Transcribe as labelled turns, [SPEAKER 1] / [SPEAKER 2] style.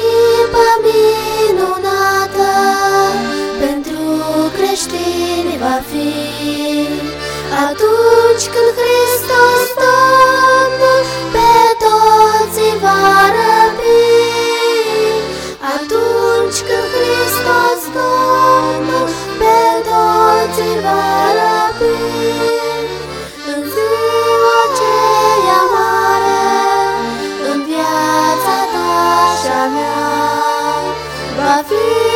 [SPEAKER 1] clipă minunată Pentru creștini va fi. Atunci când Love. you.